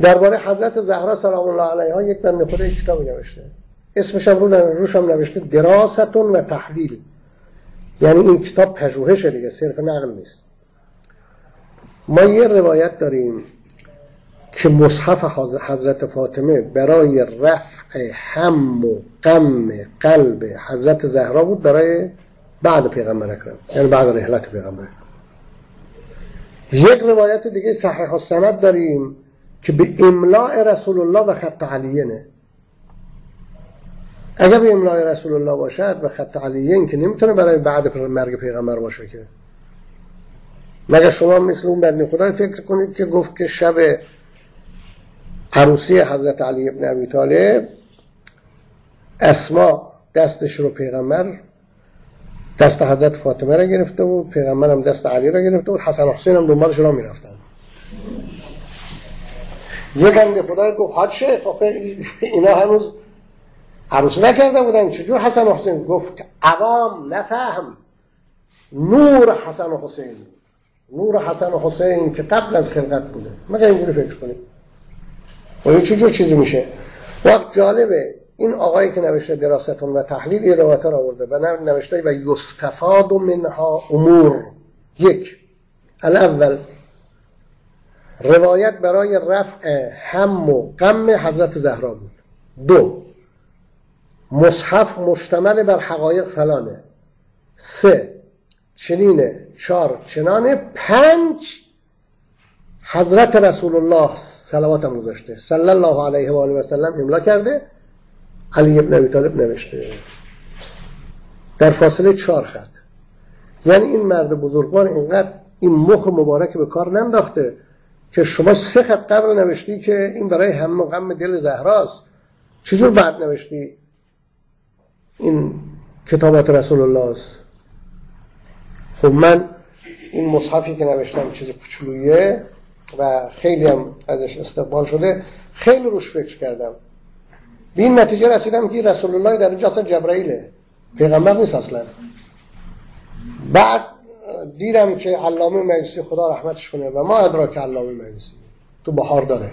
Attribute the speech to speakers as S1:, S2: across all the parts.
S1: درباره حضرت زهرا سلام الله علیها یک بنده خدا یک کتاب نوشته. اسمش هم رو روش هم نوشته دراستون و تحلیل. یعنی این کتاب پژوهشه دیگه صرف نقل نیست. ما یه روایت داریم که مصحف حضرت فاطمه برای رفع هم و غم قلب حضرت زهرا بود برای بعد پیغمبر اکرم. یعنی بعد رحلت پیغمبر. یک روایت دیگه صحیح السند داریم. که به املاء رسول الله و خط علیه اگر به املاء رسول الله باشد و خط علیین که نمی‌تونه برای بعد مرگ پیغمبر باشه که. مگه شما مثل اون بندی خدا فکر کنید که گفت که شب عروسی حضرت علی ابن ابی طالب اسما دستش رو پیغمبر دست حضرت فاطمه را گرفته بود پیغمبر هم دست علی را گرفته بود حسن حسین هم دنبالش را می‌رفتن. یه بنده خدا گفت حاج شیخ آخه اینا هنوز عروسی نکرده بودن. چجور حسن و حسین؟ گفت عوام نفهم. نور حسن و حسین. نور حسن و حسین که قبل از خلقت بوده. مگه اینجوری فکر کنیم و چجور چیزی میشه؟ وقت جالبه. این آقایی که نوشته دراستون و تحلیل این روایت را آورده و نوشته و یستفاد منها امور. یک. الاول روایت برای رفع هم و غم حضرت زهرا بود. دو مصحف مشتمل بر حقایق فلانه. سه چنینه چهار چنانه پنج حضرت رسول الله صلوات هم گذاشته. صلی الله علیه و آله و سلم املا کرده. علی ابن ابی طالب نوشته. در فاصله چهار خط. یعنی این مرد بزرگوار اینقدر این مخ مبارک به کار ننداخته. که شما سه خط قبل نوشتی که این برای هم غم دل زهراست. چجور بعد نوشتی این کتابات رسول الله است خب من این مصحفی که نوشتم چیز کوچولویه و خیلی هم ازش استقبال شده خیلی روش فکر کردم. به این نتیجه رسیدم که رسول الله در اینجا اصلا جبرائیله پیغمبر نیست اصلا. بعد دیدم که علامه مجلسی خدا رحمتش کنه و ما ادراک علامه مجلسی تو بهار داره.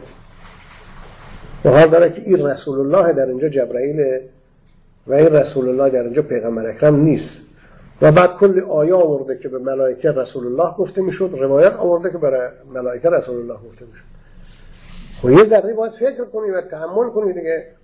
S1: بهار داره که این رسول الله در اینجا جبرائیل و این رسول الله در اینجا پیغمبر اکرم نیست. و بعد کلی آیه آورده که به ملائکه رسول الله گفته می‌شد روایت آورده که برای ملائکه رسول الله گفته می‌شد. خب یه ذره باید فکر کنی و تحمل کنی دیگه.